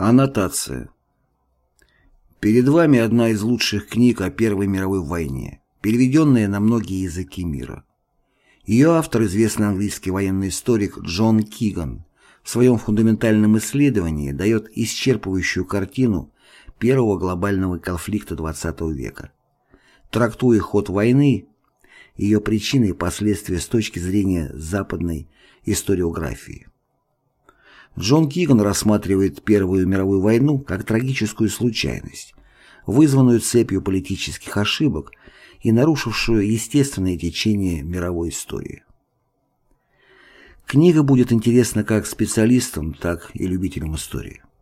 Аннотация. Перед вами одна из лучших книг о Первой мировой войне, переведенная на многие языки мира. Ее автор – известный английский военный историк Джон Киган. В своем фундаментальном исследовании дает исчерпывающую картину первого глобального конфликта XX века, трактуя ход войны, ее причины и последствия с точки зрения западной историографии. Джон Киган рассматривает Первую мировую войну как трагическую случайность, вызванную цепью политических ошибок и нарушившую естественное течение мировой истории. Книга будет интересна как специалистам, так и любителям истории.